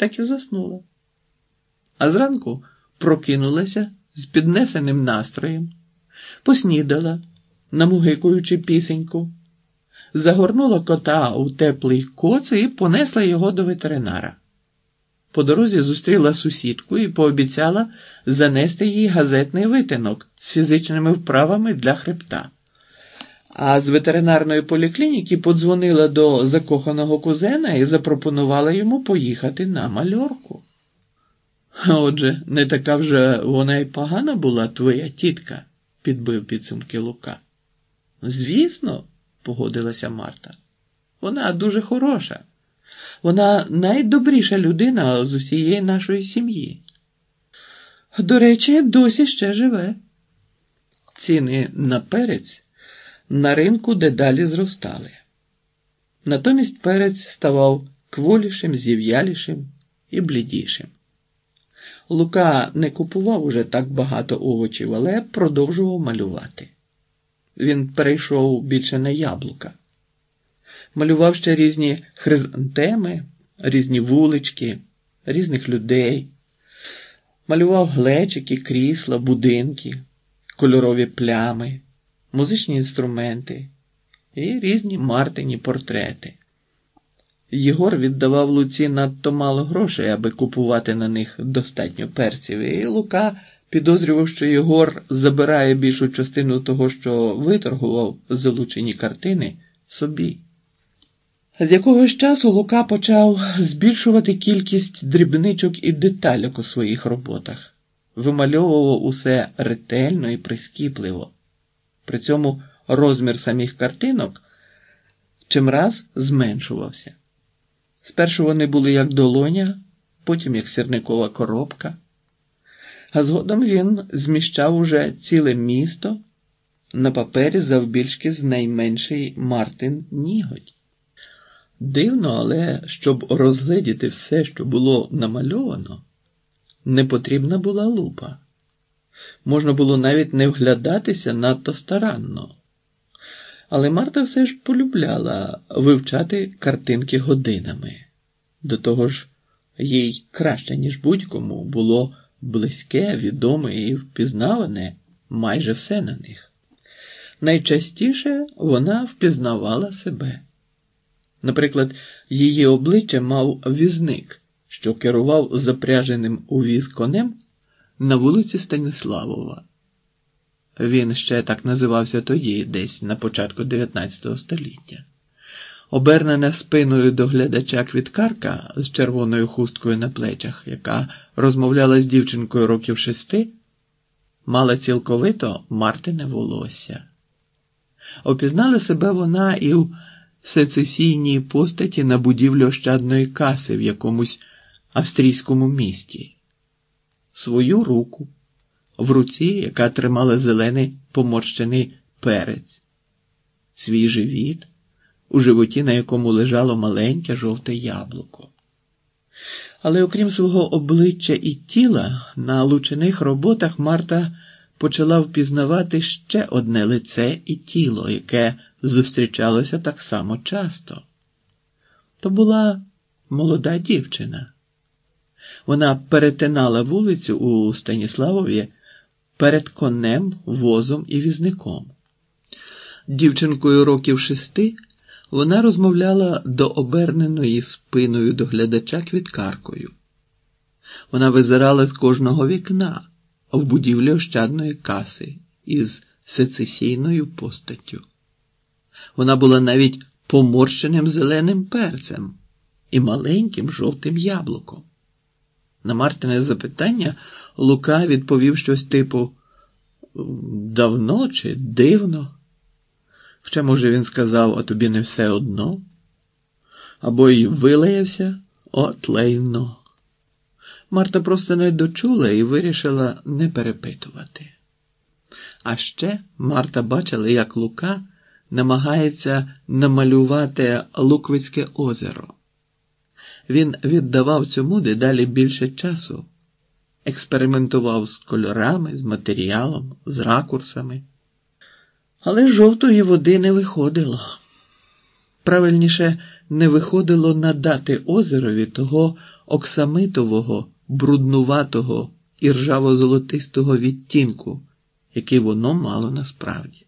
так і заснула. А зранку прокинулася з піднесеним настроєм, поснідала, намугикуючи пісеньку, загорнула кота у теплий коц і понесла його до ветеринара. По дорозі зустріла сусідку і пообіцяла занести їй газетний витинок з фізичними вправами для хребта. А з ветеринарної поліклініки подзвонила до закоханого кузена і запропонувала йому поїхати на мальорку. Отже, не така вже вона й погана була твоя тітка, підбив підсумки Лука. Звісно, погодилася Марта. Вона дуже хороша. Вона найдобріша людина з усієї нашої сім'ї. До речі, досі ще живе. Ціни на перець на ринку дедалі зростали. Натомість перець ставав кволішим, зів'ялішим і блідішим. Лука не купував уже так багато овочів, але продовжував малювати. Він перейшов більше на яблука, малював ще різні хризантеми, різні вулички, різних людей, малював глечики, крісла, будинки, кольорові плями, музичні інструменти і різні Мартині портрети. Єгор віддавав Луці надто мало грошей, аби купувати на них достатньо перців, і Лука підозрював, що Єгор забирає більшу частину того, що виторгував залучені картини, собі. З якогось часу Лука почав збільшувати кількість дрібничок і детальок у своїх роботах, вимальовував усе ретельно і прискіпливо. При цьому розмір самих картинок чимраз зменшувався. Спершу вони були як долоня, потім як сірникова коробка, а згодом він зміщав уже ціле місто на папері завбільшки з найменший Мартин Нігодь. Дивно, але щоб розгледіти все, що було намальовано, не потрібна була лупа. Можна було навіть не вглядатися надто старанно. Але Марта все ж полюбляла вивчати картинки годинами. До того ж, їй краще, ніж будь-кому, було близьке, відоме і впізнаване майже все на них. Найчастіше вона впізнавала себе. Наприклад, її обличчя мав візник, що керував запряженим у віз конем на вулиці Станіславова. Він ще так називався тоді, десь на початку 19 століття. Обернена спиною до глядача квіткарка з червоною хусткою на плечах, яка розмовляла з дівчинкою років шести, мала цілковито Мартине волосся. Опізнала себе вона і в сецесійній постаті на будівлі ощадної каси в якомусь австрійському місті, свою руку в руці, яка тримала зелений поморщений перець, свій живіт, у животі, на якому лежало маленьке жовте яблуко. Але окрім свого обличчя і тіла, на лучених роботах Марта почала впізнавати ще одне лице і тіло, яке зустрічалося так само часто. То була молода дівчина. Вона перетинала вулицю у Станіславові перед конем, возом і візником. Дівчинкою років шести вона розмовляла до оберненої спиною до глядача квіткаркою. Вона визирала з кожного вікна в будівлі ощадної каси із сецесійною постаттю. Вона була навіть поморщеним зеленим перцем і маленьким жовтим яблуком. На Мартине запитання Лука відповів щось типу давно чи дивно. Ще, може, він сказав, а тобі не все одно, або й вилаявся от лайно. Марта просто не дочула і вирішила не перепитувати. А ще Марта бачила, як Лука намагається намалювати Луквицьке озеро. Він віддавав цьому дедалі більше часу, експериментував з кольорами, з матеріалом, з ракурсами. Але жовтої води не виходило. Правильніше, не виходило надати озерові того оксамитового, бруднуватого і ржаво-золотистого відтінку, який воно мало насправді.